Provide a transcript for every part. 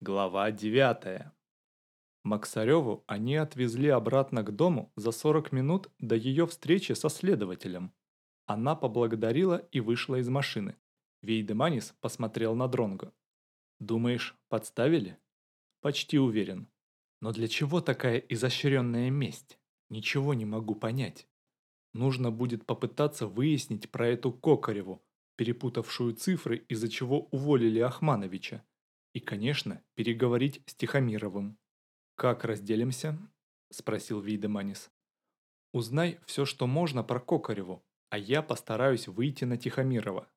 Глава 9. Максареву они отвезли обратно к дому за 40 минут до ее встречи со следователем. Она поблагодарила и вышла из машины. Вейдеманис посмотрел на Дронго. «Думаешь, подставили?» «Почти уверен. Но для чего такая изощренная месть? Ничего не могу понять. Нужно будет попытаться выяснить про эту Кокареву, перепутавшую цифры, из-за чего уволили Ахмановича. И, конечно, переговорить с Тихомировым. «Как разделимся?» – спросил Вейдеманис. «Узнай все, что можно про Кокареву, а я постараюсь выйти на Тихомирова.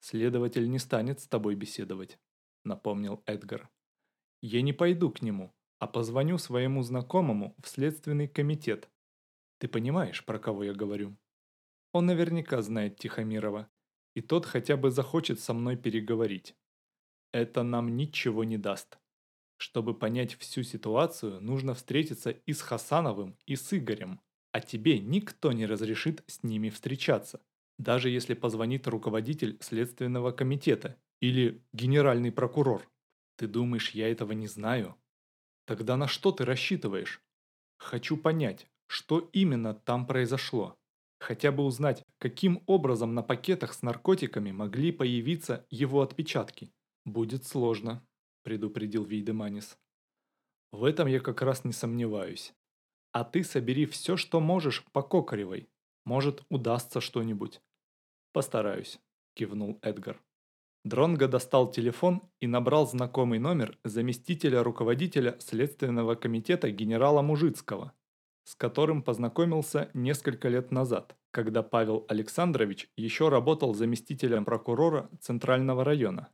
Следователь не станет с тобой беседовать», – напомнил Эдгар. «Я не пойду к нему, а позвоню своему знакомому в следственный комитет. Ты понимаешь, про кого я говорю? Он наверняка знает Тихомирова, и тот хотя бы захочет со мной переговорить это нам ничего не даст. Чтобы понять всю ситуацию, нужно встретиться и с Хасановым, и с Игорем. А тебе никто не разрешит с ними встречаться. Даже если позвонит руководитель следственного комитета или генеральный прокурор. Ты думаешь, я этого не знаю? Тогда на что ты рассчитываешь? Хочу понять, что именно там произошло. Хотя бы узнать, каким образом на пакетах с наркотиками могли появиться его отпечатки. «Будет сложно», – предупредил Вейдеманис. «В этом я как раз не сомневаюсь. А ты собери все, что можешь по Кокаревой. Может, удастся что-нибудь». «Постараюсь», – кивнул Эдгар. Дронго достал телефон и набрал знакомый номер заместителя руководителя Следственного комитета генерала Мужицкого, с которым познакомился несколько лет назад, когда Павел Александрович еще работал заместителем прокурора Центрального района.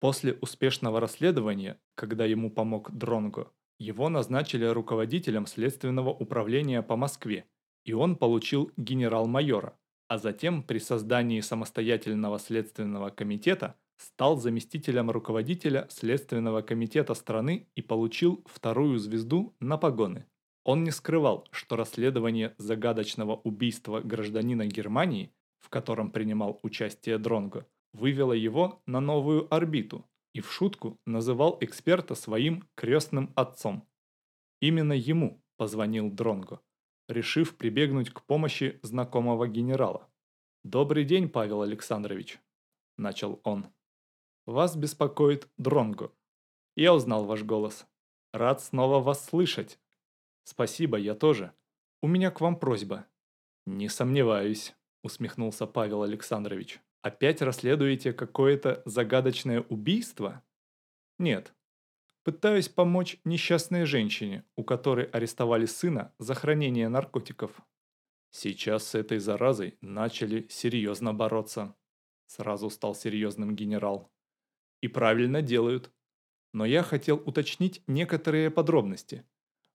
После успешного расследования, когда ему помог Дронго, его назначили руководителем следственного управления по Москве, и он получил генерал-майора, а затем при создании самостоятельного следственного комитета стал заместителем руководителя Следственного комитета страны и получил вторую звезду на погоны. Он не скрывал, что расследование загадочного убийства гражданина Германии, в котором принимал участие Дронго, вывела его на новую орбиту и в шутку называл эксперта своим крестным отцом. Именно ему позвонил Дронго, решив прибегнуть к помощи знакомого генерала. «Добрый день, Павел Александрович», – начал он. «Вас беспокоит Дронго. Я узнал ваш голос. Рад снова вас слышать. Спасибо, я тоже. У меня к вам просьба». «Не сомневаюсь», – усмехнулся Павел Александрович. Опять расследуете какое-то загадочное убийство? Нет. Пытаюсь помочь несчастной женщине, у которой арестовали сына за хранение наркотиков. Сейчас с этой заразой начали серьезно бороться. Сразу стал серьезным генерал. И правильно делают. Но я хотел уточнить некоторые подробности.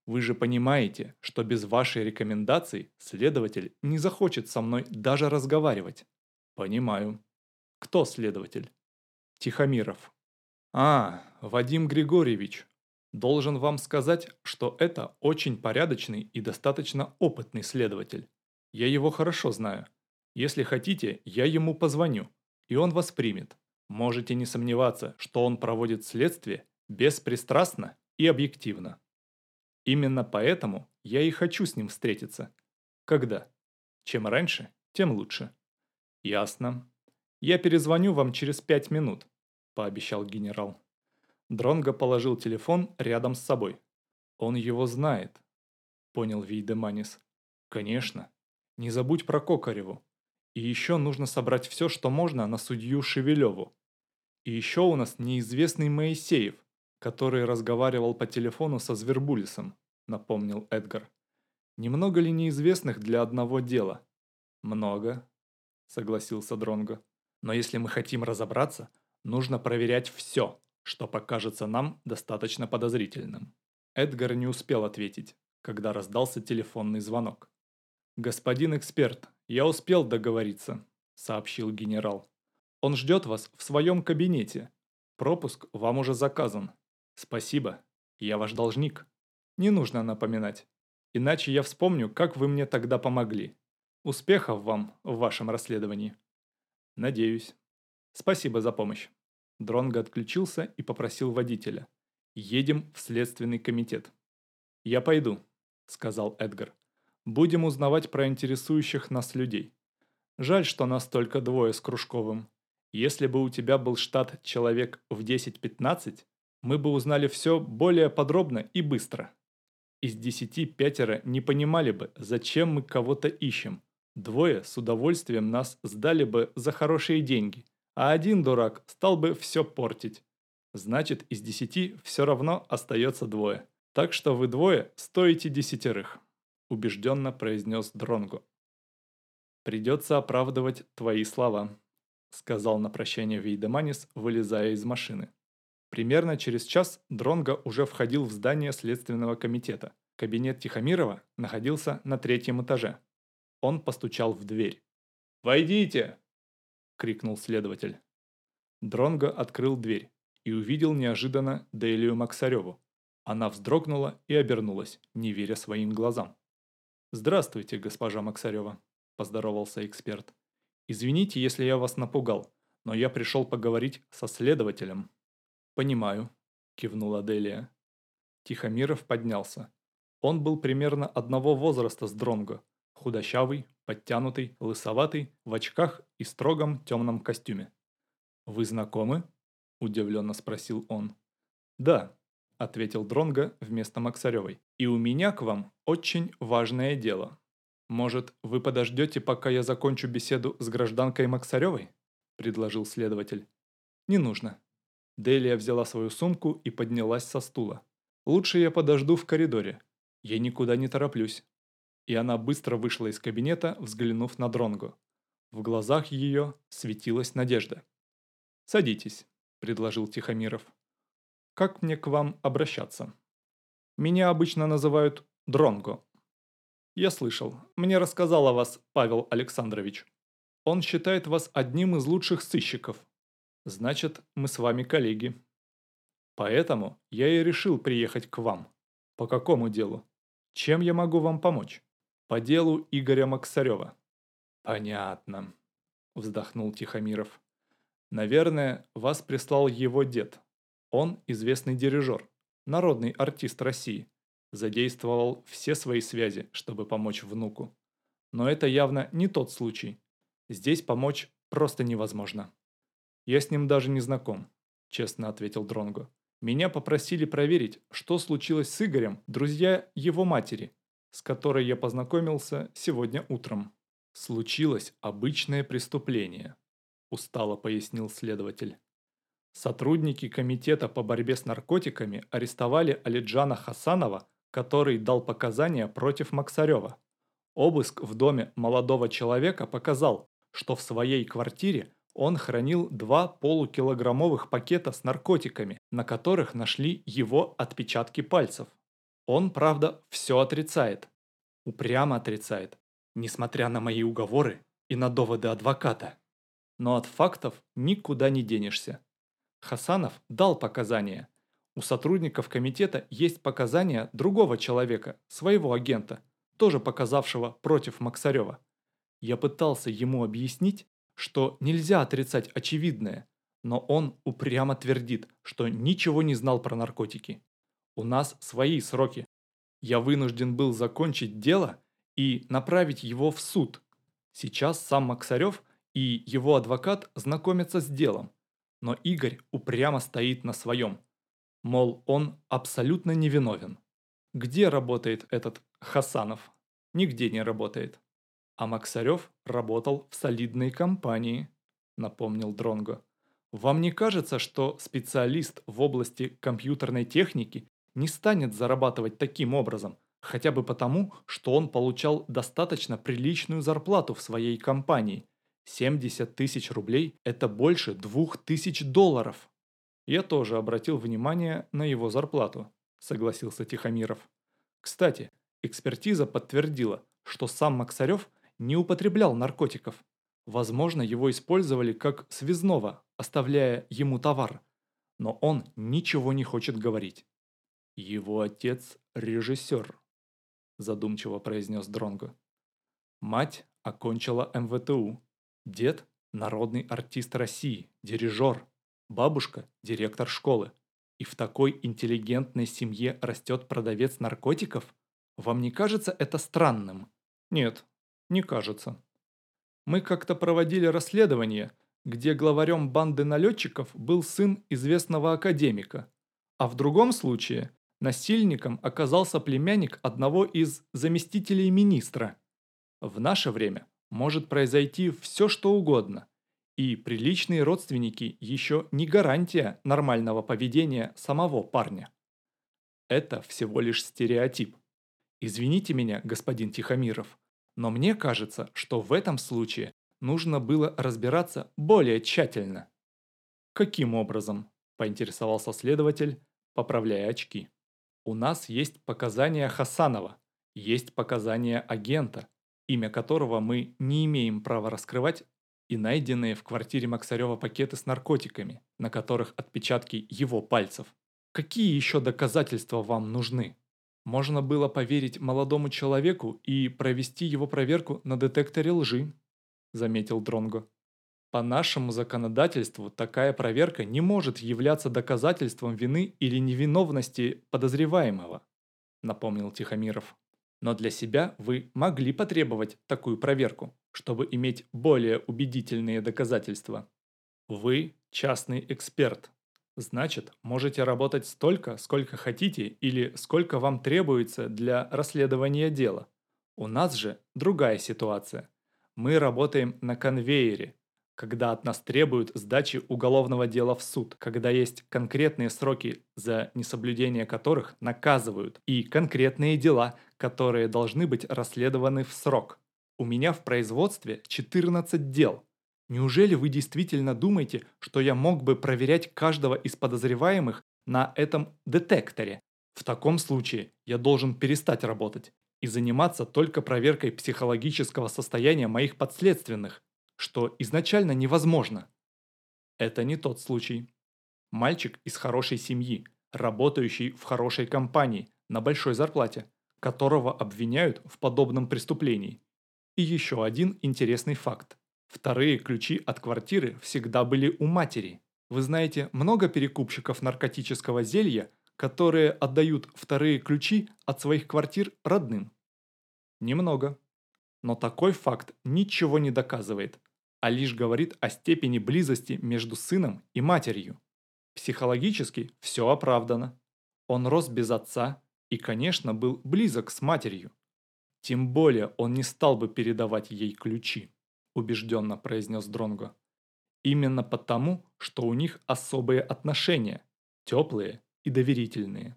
Вы же понимаете, что без вашей рекомендации следователь не захочет со мной даже разговаривать. Понимаю. Кто следователь? Тихомиров. А, Вадим Григорьевич. Должен вам сказать, что это очень порядочный и достаточно опытный следователь. Я его хорошо знаю. Если хотите, я ему позвоню, и он вас примет. Можете не сомневаться, что он проводит следствие беспристрастно и объективно. Именно поэтому я и хочу с ним встретиться. Когда? Чем раньше, тем лучше. «Ясно. Я перезвоню вам через пять минут», – пообещал генерал. Дронго положил телефон рядом с собой. «Он его знает», – понял Вейдеманис. «Конечно. Не забудь про Кокареву. И еще нужно собрать все, что можно на судью Шевелеву. И еще у нас неизвестный Моисеев, который разговаривал по телефону со Звербулисом», – напомнил Эдгар. «Немного ли неизвестных для одного дела?» «Много», согласился Дронго. Но если мы хотим разобраться, нужно проверять все, что покажется нам достаточно подозрительным. Эдгар не успел ответить, когда раздался телефонный звонок. «Господин эксперт, я успел договориться», – сообщил генерал. «Он ждет вас в своем кабинете. Пропуск вам уже заказан. Спасибо, я ваш должник. Не нужно напоминать, иначе я вспомню, как вы мне тогда помогли. Успехов вам в вашем расследовании. Надеюсь. Спасибо за помощь. Дронго отключился и попросил водителя. Едем в следственный комитет. Я пойду, сказал Эдгар. Будем узнавать про интересующих нас людей. Жаль, что нас только двое с Кружковым. Если бы у тебя был штат человек в 10-15, мы бы узнали все более подробно и быстро. Из десяти пятеро не понимали бы, зачем мы кого-то ищем. Двое с удовольствием нас сдали бы за хорошие деньги, а один дурак стал бы все портить. Значит, из десяти все равно остается двое. Так что вы двое стоите десятерых, убежденно произнес Дронго. Придется оправдывать твои слова, сказал на прощание Вейдеманис, вылезая из машины. Примерно через час Дронго уже входил в здание Следственного комитета. Кабинет Тихомирова находился на третьем этаже. Он постучал в дверь. «Войдите!» – крикнул следователь. Дронго открыл дверь и увидел неожиданно Делию Максареву. Она вздрогнула и обернулась, не веря своим глазам. «Здравствуйте, госпожа Максарева», – поздоровался эксперт. «Извините, если я вас напугал, но я пришел поговорить со следователем». «Понимаю», – кивнула Делия. Тихомиров поднялся. Он был примерно одного возраста с Дронго, худощавый, подтянутый, лысоватый, в очках и строгом темном костюме. «Вы знакомы?» – удивленно спросил он. «Да», – ответил Дронго вместо Максаревой. «И у меня к вам очень важное дело. Может, вы подождете, пока я закончу беседу с гражданкой Максаревой?» – предложил следователь. «Не нужно. Делия взяла свою сумку и поднялась со стула. «Лучше я подожду в коридоре. Я никуда не тороплюсь». И она быстро вышла из кабинета, взглянув на Дронгу. В глазах ее светилась надежда. «Садитесь», – предложил Тихомиров. «Как мне к вам обращаться?» «Меня обычно называют Дронго». «Я слышал. Мне рассказал о вас Павел Александрович. Он считает вас одним из лучших сыщиков, Значит, мы с вами коллеги. Поэтому я и решил приехать к вам. По какому делу? Чем я могу вам помочь? По делу Игоря Максарева. Понятно, вздохнул Тихомиров. Наверное, вас прислал его дед. Он известный дирижер, народный артист России. Задействовал все свои связи, чтобы помочь внуку. Но это явно не тот случай. Здесь помочь просто невозможно. «Я с ним даже не знаком», – честно ответил Дронго. «Меня попросили проверить, что случилось с Игорем, друзья его матери, с которой я познакомился сегодня утром». «Случилось обычное преступление», – устало пояснил следователь. Сотрудники комитета по борьбе с наркотиками арестовали Алиджана Хасанова, который дал показания против Максарева. Обыск в доме молодого человека показал, что в своей квартире он хранил два полукилограммовых пакета с наркотиками, на которых нашли его отпечатки пальцев. Он, правда, все отрицает. Упрямо отрицает, несмотря на мои уговоры и на доводы адвоката. Но от фактов никуда не денешься. Хасанов дал показания. У сотрудников комитета есть показания другого человека, своего агента, тоже показавшего против Максарева. Я пытался ему объяснить, что нельзя отрицать очевидное, но он упрямо твердит, что ничего не знал про наркотики. У нас свои сроки. Я вынужден был закончить дело и направить его в суд. Сейчас сам Максарев и его адвокат знакомятся с делом, но Игорь упрямо стоит на своем. Мол, он абсолютно невиновен. Где работает этот Хасанов? Нигде не работает. А Максарев работал в солидной компании, напомнил Дронго. Вам не кажется, что специалист в области компьютерной техники не станет зарабатывать таким образом, хотя бы потому, что он получал достаточно приличную зарплату в своей компании? 70 тысяч рублей – это больше двух тысяч долларов. Я тоже обратил внимание на его зарплату, согласился Тихомиров. Кстати, экспертиза подтвердила, что сам Максарев – не употреблял наркотиков. Возможно, его использовали как связного, оставляя ему товар. Но он ничего не хочет говорить. «Его отец – режиссер», – задумчиво произнес Дронго. Мать окончила МВТУ. Дед – народный артист России, дирижер. Бабушка – директор школы. И в такой интеллигентной семье растет продавец наркотиков? Вам не кажется это странным? Нет, не кажется. Мы как-то проводили расследование, где главарем банды налетчиков был сын известного академика, а в другом случае насильником оказался племянник одного из заместителей министра. В наше время может произойти все что угодно, и приличные родственники еще не гарантия нормального поведения самого парня. Это всего лишь стереотип. Извините меня, господин Тихомиров, но мне кажется, что в этом случае нужно было разбираться более тщательно. «Каким образом?» – поинтересовался следователь, поправляя очки. «У нас есть показания Хасанова, есть показания агента, имя которого мы не имеем права раскрывать, и найденные в квартире Максарева пакеты с наркотиками, на которых отпечатки его пальцев. Какие еще доказательства вам нужны?» Можно было поверить молодому человеку и провести его проверку на детекторе лжи, заметил Дронго. По нашему законодательству такая проверка не может являться доказательством вины или невиновности подозреваемого, напомнил Тихомиров. Но для себя вы могли потребовать такую проверку, чтобы иметь более убедительные доказательства. Вы частный эксперт, Значит, можете работать столько, сколько хотите или сколько вам требуется для расследования дела. У нас же другая ситуация. Мы работаем на конвейере, когда от нас требуют сдачи уголовного дела в суд, когда есть конкретные сроки, за несоблюдение которых наказывают, и конкретные дела, которые должны быть расследованы в срок. У меня в производстве 14 дел, Неужели вы действительно думаете, что я мог бы проверять каждого из подозреваемых на этом детекторе? В таком случае я должен перестать работать и заниматься только проверкой психологического состояния моих подследственных, что изначально невозможно. Это не тот случай. Мальчик из хорошей семьи, работающий в хорошей компании, на большой зарплате, которого обвиняют в подобном преступлении. И еще один интересный факт. Вторые ключи от квартиры всегда были у матери. Вы знаете много перекупщиков наркотического зелья, которые отдают вторые ключи от своих квартир родным? Немного. Но такой факт ничего не доказывает, а лишь говорит о степени близости между сыном и матерью. Психологически все оправдано. Он рос без отца и, конечно, был близок с матерью. Тем более он не стал бы передавать ей ключи убежденно произнес Дронго. Именно потому, что у них особые отношения, теплые и доверительные.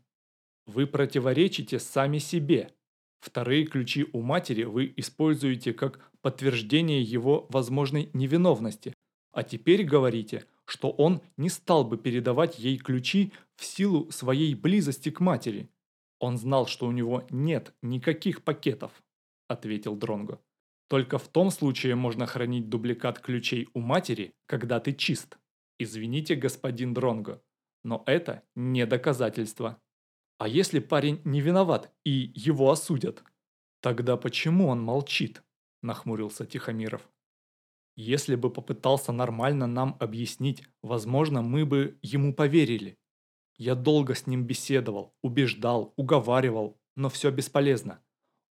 Вы противоречите сами себе. Вторые ключи у матери вы используете как подтверждение его возможной невиновности, а теперь говорите, что он не стал бы передавать ей ключи в силу своей близости к матери. Он знал, что у него нет никаких пакетов, ответил Дронго. Только в том случае можно хранить дубликат ключей у матери, когда ты чист. Извините, господин Дронго, но это не доказательство. А если парень не виноват и его осудят? Тогда почему он молчит? Нахмурился Тихомиров. Если бы попытался нормально нам объяснить, возможно, мы бы ему поверили. Я долго с ним беседовал, убеждал, уговаривал, но все бесполезно.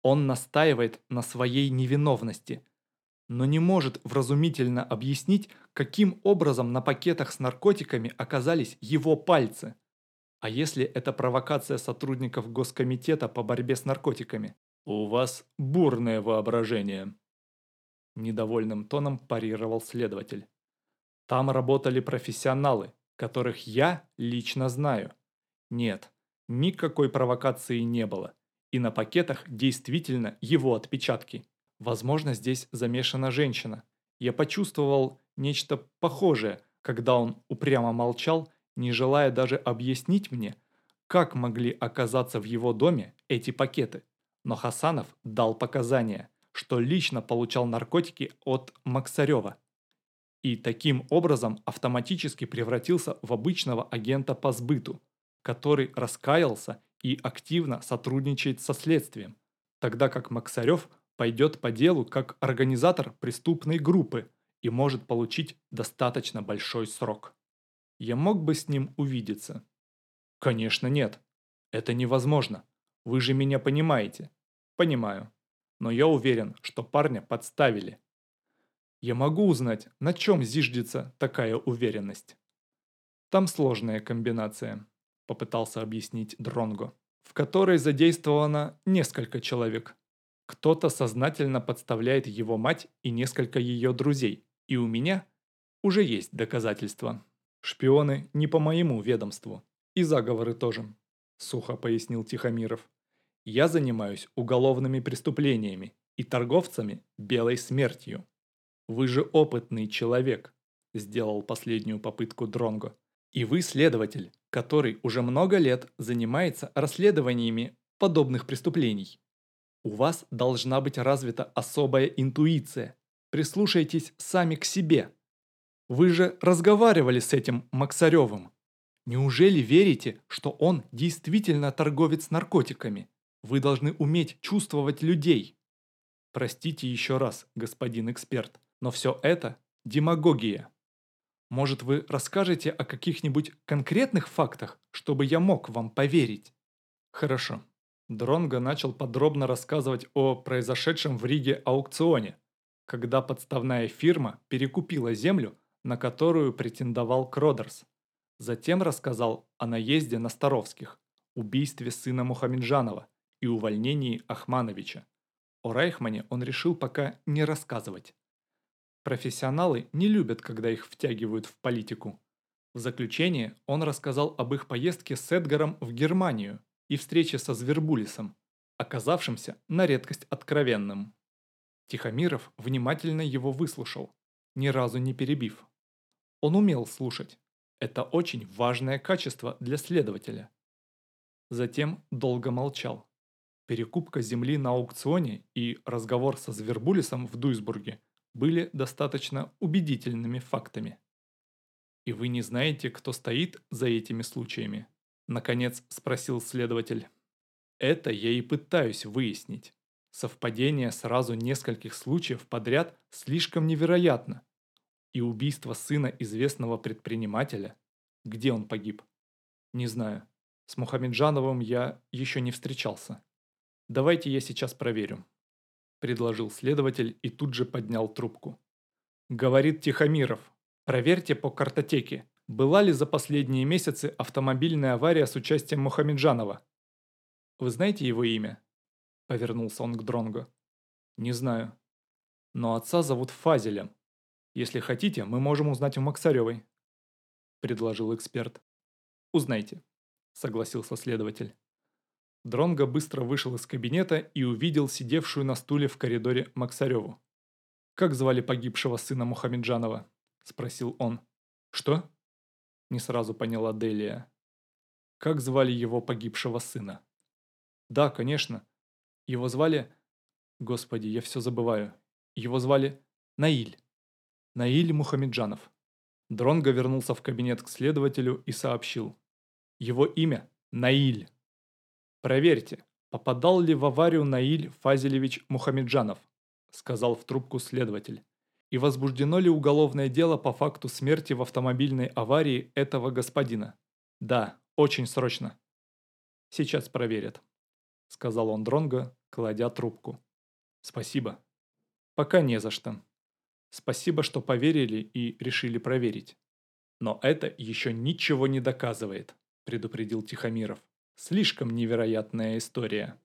Он настаивает на своей невиновности, но не может вразумительно объяснить, каким образом на пакетах с наркотиками оказались его пальцы. А если это провокация сотрудников Госкомитета по борьбе с наркотиками? У вас бурное воображение. Недовольным тоном парировал следователь. Там работали профессионалы, которых я лично знаю. Нет, никакой провокации не было. И на пакетах действительно его отпечатки. Возможно, здесь замешана женщина. Я почувствовал нечто похожее, когда он упрямо молчал, не желая даже объяснить мне, как могли оказаться в его доме эти пакеты. Но Хасанов дал показания, что лично получал наркотики от Максарева. И таким образом автоматически превратился в обычного агента по сбыту, который раскаялся и активно сотрудничает со следствием, тогда как Максарев пойдет по делу как организатор преступной группы и может получить достаточно большой срок. Я мог бы с ним увидеться. Конечно нет. Это невозможно. Вы же меня понимаете. Понимаю. Но я уверен, что парня подставили. Я могу узнать, на чем зиждется такая уверенность. Там сложная комбинация, попытался объяснить Дронго, в которой задействовано несколько человек. Кто-то сознательно подставляет его мать и несколько ее друзей, и у меня уже есть доказательства. Шпионы не по моему ведомству. И заговоры тоже, сухо пояснил Тихомиров. Я занимаюсь уголовными преступлениями и торговцами белой смертью. Вы же опытный человек, сделал последнюю попытку Дронго. И вы следователь, который уже много лет занимается расследованиями подобных преступлений. У вас должна быть развита особая интуиция. Прислушайтесь сами к себе. Вы же разговаривали с этим Максаревым. Неужели верите, что он действительно торговец наркотиками? Вы должны уметь чувствовать людей. Простите еще раз, господин эксперт, но все это демагогия. Может, вы расскажете о каких-нибудь конкретных фактах, чтобы я мог вам поверить? Хорошо. Дронго начал подробно рассказывать о произошедшем в Риге аукционе, когда подставная фирма перекупила землю, на которую претендовал Кродерс. Затем рассказал о наезде на Старовских, убийстве сына Мухамеджанова и увольнении Ахмановича. О Райхмане он решил пока не рассказывать. Профессионалы не любят, когда их втягивают в политику. В заключение он рассказал об их поездке с Эдгаром в Германию и встрече со Звербулисом, оказавшимся на редкость откровенным. Тихомиров внимательно его выслушал, ни разу не перебив. Он умел слушать, это очень важное качество для следователя. Затем долго молчал. Перекупка земли на аукционе и разговор со Звербулисом в Дуйсбурге были достаточно убедительными фактами. «И вы не знаете, кто стоит за этими случаями?» Наконец спросил следователь. «Это я и пытаюсь выяснить. Совпадение сразу нескольких случаев подряд слишком невероятно. И убийство сына известного предпринимателя? Где он погиб? Не знаю. С Мухамеджановым я еще не встречался. Давайте я сейчас проверю. Предложил следователь и тут же поднял трубку. Говорит Тихомиров. Проверьте по картотеке, была ли за последние месяцы автомобильная авария с участием Мухамеджанова. Вы знаете его имя? Повернулся он к Дронго. Не знаю. Но отца зовут Фазелем. Если хотите, мы можем узнать у Максаревой», – предложил эксперт. «Узнайте», – согласился следователь. Дронго быстро вышел из кабинета и увидел сидевшую на стуле в коридоре Максареву. «Как звали погибшего сына Мухамеджанова?» – спросил он. «Что?» – не сразу поняла Делия. «Как звали его погибшего сына?» «Да, конечно. Его звали...» «Господи, я все забываю. Его звали Наиль». Наиль Мухамеджанов. Дронго вернулся в кабинет к следователю и сообщил. Его имя – Наиль. Проверьте, попадал ли в аварию Наиль Фазилевич Мухамеджанов, сказал в трубку следователь. И возбуждено ли уголовное дело по факту смерти в автомобильной аварии этого господина? Да, очень срочно. Сейчас проверят, сказал он Дронго, кладя трубку. Спасибо. Пока не за что. Спасибо, что поверили и решили проверить. Но это еще ничего не доказывает, предупредил Тихомиров. Слишком невероятная история.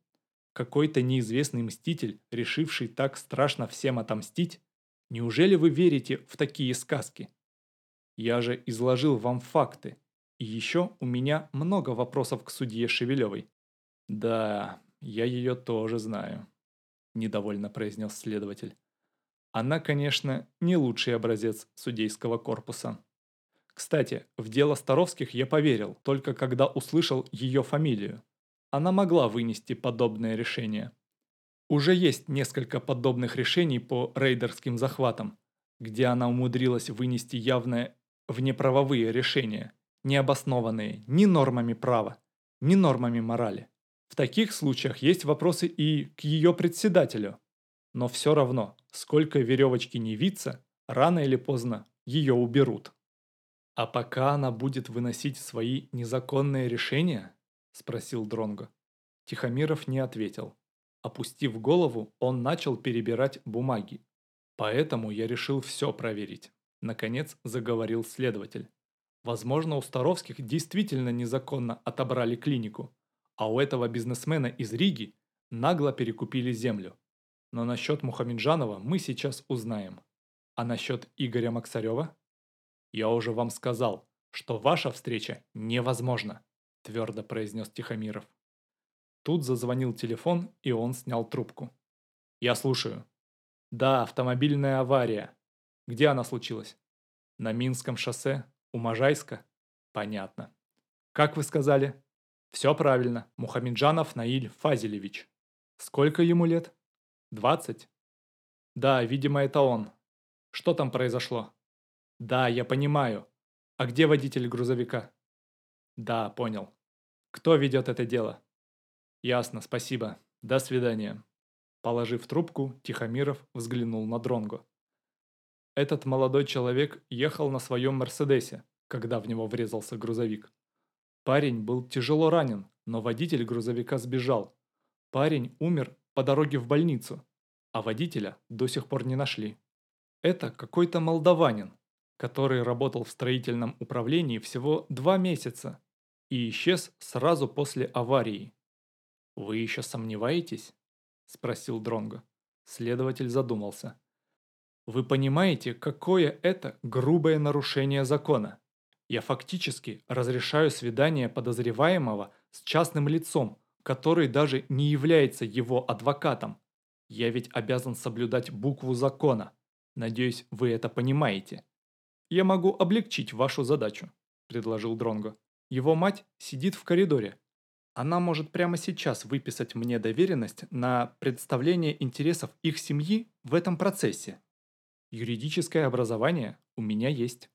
Какой-то неизвестный мститель, решивший так страшно всем отомстить? Неужели вы верите в такие сказки? Я же изложил вам факты. И еще у меня много вопросов к судье Шевелевой. Да, я ее тоже знаю, недовольно произнес следователь. Она, конечно, не лучший образец судейского корпуса. Кстати, в дело Старовских я поверил, только когда услышал ее фамилию. Она могла вынести подобное решение. Уже есть несколько подобных решений по рейдерским захватам, где она умудрилась вынести явное внеправовые решения, не обоснованные ни нормами права, ни нормами морали. В таких случаях есть вопросы и к ее председателю. Но все равно, сколько веревочки не виться, рано или поздно ее уберут. «А пока она будет выносить свои незаконные решения?» – спросил Дронго. Тихомиров не ответил. Опустив голову, он начал перебирать бумаги. «Поэтому я решил все проверить», – наконец заговорил следователь. «Возможно, у Старовских действительно незаконно отобрали клинику, а у этого бизнесмена из Риги нагло перекупили землю. Но насчет Мухамеджанова мы сейчас узнаем. А насчет Игоря Максарева? Я уже вам сказал, что ваша встреча невозможна, твердо произнес Тихомиров. Тут зазвонил телефон, и он снял трубку. «Я слушаю». «Да, автомобильная авария. Где она случилась?» «На Минском шоссе? У Можайска?» «Понятно». «Как вы сказали?» «Все правильно. Мухамеджанов Наиль Фазилевич». «Сколько ему лет?» «Двадцать?» «Да, видимо, это он. Что там произошло?» «Да, я понимаю. А где водитель грузовика?» «Да, понял. Кто ведет это дело?» «Ясно, спасибо. До свидания». Положив трубку, Тихомиров взглянул на Дронгу. Этот молодой человек ехал на своем Мерседесе, когда в него врезался грузовик. Парень был тяжело ранен, но водитель грузовика сбежал. Парень умер по дороге в больницу, а водителя до сих пор не нашли. Это какой-то молдаванин, который работал в строительном управлении всего два месяца и исчез сразу после аварии. «Вы еще сомневаетесь?» – спросил Дронго. Следователь задумался. «Вы понимаете, какое это грубое нарушение закона? Я фактически разрешаю свидание подозреваемого с частным лицом, который даже не является его адвокатом. Я ведь обязан соблюдать букву закона. Надеюсь, вы это понимаете. Я могу облегчить вашу задачу», – предложил Дронго. «Его мать сидит в коридоре, она может прямо сейчас выписать мне доверенность на представление интересов их семьи в этом процессе. Юридическое образование у меня есть.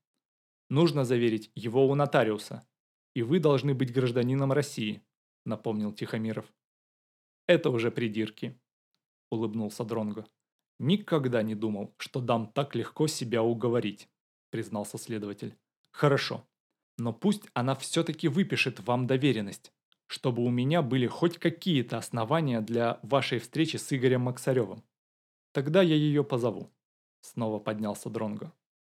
Нужно заверить его у нотариуса. И вы должны быть гражданином России, напомнил Тихомиров. Это уже придирки, улыбнулся Дронго. Никогда не думал, что дам так легко себя уговорить, признался следователь. Хорошо, но пусть она все-таки выпишет вам доверенность чтобы у меня были хоть какие-то основания для вашей встречи с Игорем Максаревым. Тогда я ее позову. Снова поднялся Дронго.